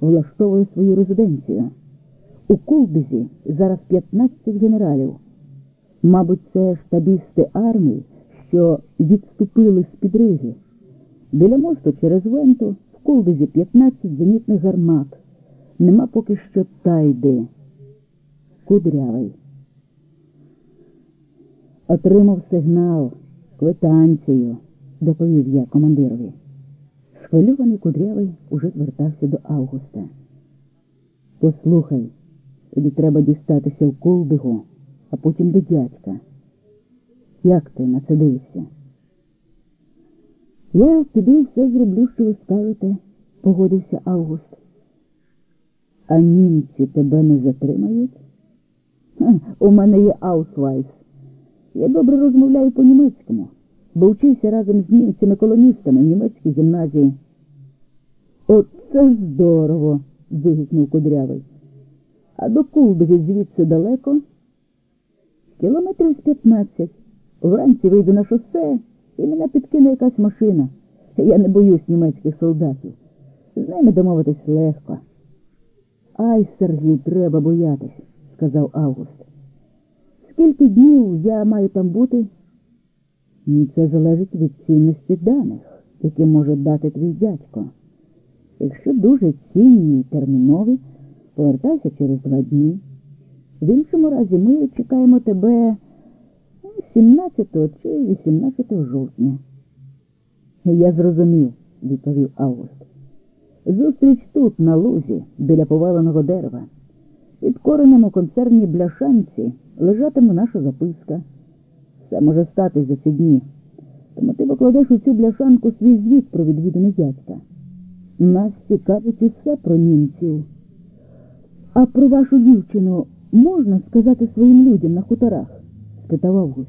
влаштовує свою резиденцію. У Кулбізі зараз 15 генералів. Мабуть, це штабісти армії, що відступили з під Риги. Біля мосту через Венту в Кулбізі 15 зенітних гармат. Нема поки що тайди. Кудрявий. Отримав сигнал, квитанцію, доповів я командирові. Схвильований кудрявий уже звертався до Августа. Послухай, тобі треба дістатися в Колбигу, а потім до дядька. Як ти на це дивишся? Я піду все зроблю, що ви скажете, погодився Август. А німці тебе не затримають? У мене є аусвайс. Я добре розмовляю по-німецькому, бо вчився разом з німцями-колоністами в німецькій гімназії. Оце здорово. вигукнув кудрявий. А до Кулбиги звідси далеко? Кілометрів з 15. Вранці вийду на шосе і мене підкине якась машина. Я не боюсь німецьких солдатів. З ними домовитись легко. Ай, Сергій, треба боятись, сказав Август. Скільки днів я маю там бути? Ні, Це залежить від цінності даних, які може дати твій дядько. Якщо дуже цінні і термінові, повертайся через два дні. В іншому разі ми чекаємо тебе 17 чи 18 жовтня. Я зрозумів, відповів Август. Зустріч тут, на лузі, біля поваленого дерева. Під коренем у концерні бляшанці лежатиме наша записка. Все може стати за ці дні. Тому ти покладеш у цю бляшанку свій звіт про відвідини дядька. Нас цікавить усе про німців. А про вашу дівчину можна сказати своїм людям на хуторах? спитав Август.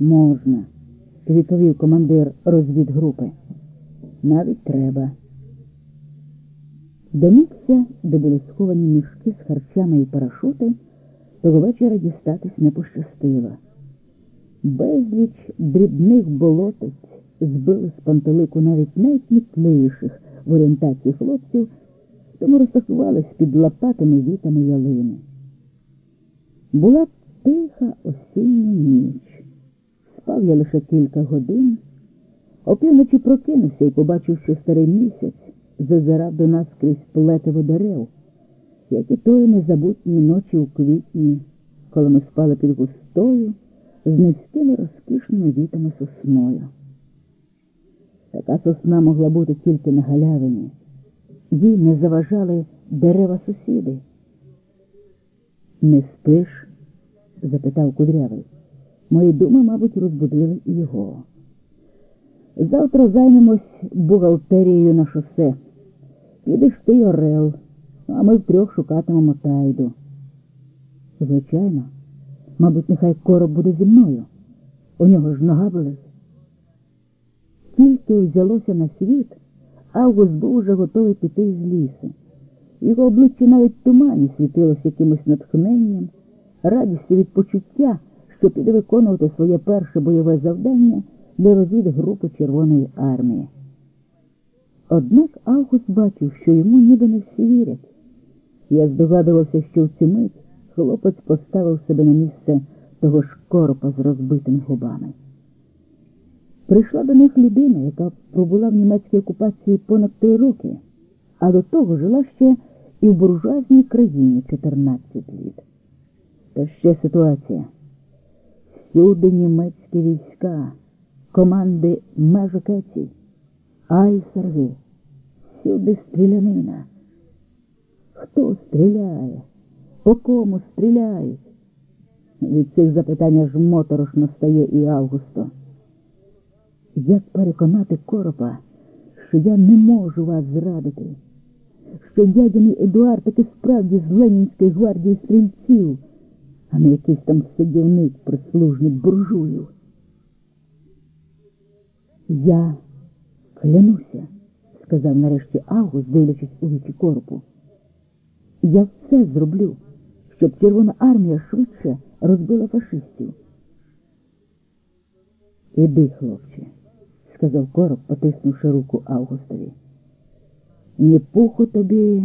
Можна, відповів командир розвідгрупи. Навіть треба. До місця, де були сховані мішки з харчами і парашути, того вечора дістатись не пощастило. Безліч дрібних болотиць збили з пантелику навіть найкмітливіших в орієнтації хлопців, тому розташувались під лопатими вітами ялини. Була тиха осіння ніч. Спав я лише кілька годин, опівночі прокинувся і побачив, що старий місяць зазирав до нас крізь плетиво дерев, як і тої незабутньої ночі у квітні, коли ми спали під густою, з низькими розкішними вітами сосною. Така сосна могла бути тільки на галявині. Їй не заважали дерева сусіди. Не спиш? запитав кудрявий. Мої думи, мабуть, розбудили його. Завтра займемось бухгалтерією на шосе. Підеш ти Орел, а ми втрьох шукатимемо тайду. Звичайно, мабуть, нехай короб буде зі мною. У нього ж нога болить. Тільки взялося на світ, Август був уже готовий піти з лісу. Його обличчя навіть в тумані світилося якимось натхненням, радістю від почуття, що піде виконувати своє перше бойове завдання для розвідгрупи Червоної армії. Однак Август бачив, що йому ніби не всі вірять. Я здогадувався, що в цю мить хлопець поставив себе на місце того ж коропа з розбитими губами. Прийшла до них людина, яка пробула в німецькій окупації понад три роки, а до того жила ще і в буржуазній країні 14 літ. Та ще ситуація. Всюди німецькі війська, команди межокеці, айсерги, всюди стрілянина. Хто стріляє? По кому стріляють? Від цих запитань аж моторошно стає і Августо. Як переконати коропа, що я не можу вас зрадити, що дядя мій Едуард таки справді з Ленінської гвардії стрільців, а не якийсь там сидівник, прислужник буржуїв. Я клянуся, сказав нарешті Август, дивлячись у вічі коропу. Я все зроблю, щоб Червона армія швидше розбила фашистів. Іди, хлопче сказав короб, потиснувши руку Августові. Ні пуху тобі,